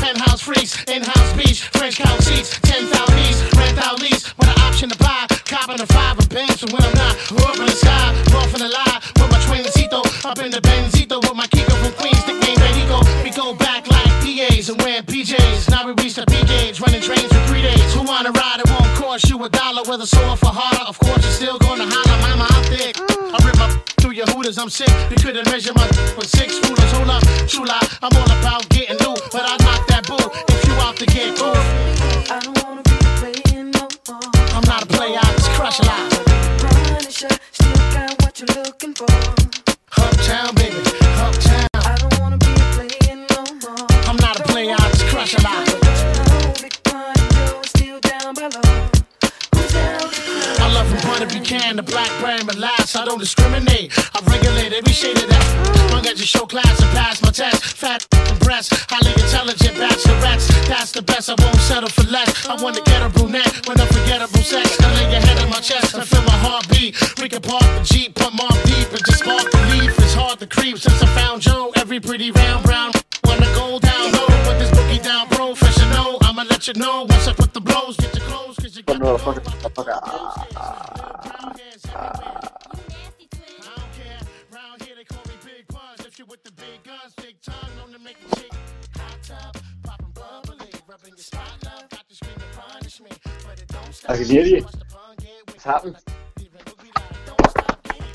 Penthouse freaks, in-house beach, French couch seats, 10,000 east, rent out lease, with an option to buy. Copping a five of Benz, so when I'm not, up in the sky, off in the lie, with my twincito, up in the Benzito, with my Kiko from Queens, nickname Benito. We go back like PAs and wearing PJs. Now we reach the P gauge, running trains for three days. Who wanna ride? It won't cost you a dollar, whether sore for harder. Of course, you're still gonna holler, mama, I'm thick. I rip my through your hooters, I'm sick. You couldn't measure my with six rulers. Hold up, true lie. I'm all about getting loot, but I knock that bull if you out to get. I don't wanna be playing no more. I'm not a player, I just crush a lot. Punisher, still got what you're looking for. Last, I don't discriminate. I regulate every shade of that. Long as you show class and pass my test. Fat and breasts, highly intelligent bachelorettes. That's the best, I won't settle for less. I want to get a brunette with unforgettable sex. I lay your head on my chest, I feel my heartbeat. We can park the Jeep, put mom deep, and just spark the leaf. It's hard to creep since I found Joe. Every pretty round brown wanna go down low. Put this boogie down professional. I'ma let you know once I put the blows. Get your clothes, cause you got Quando but can hear you. Altså, virkelig. Once the pun get with Sammen. leaving boogie like don't stop, get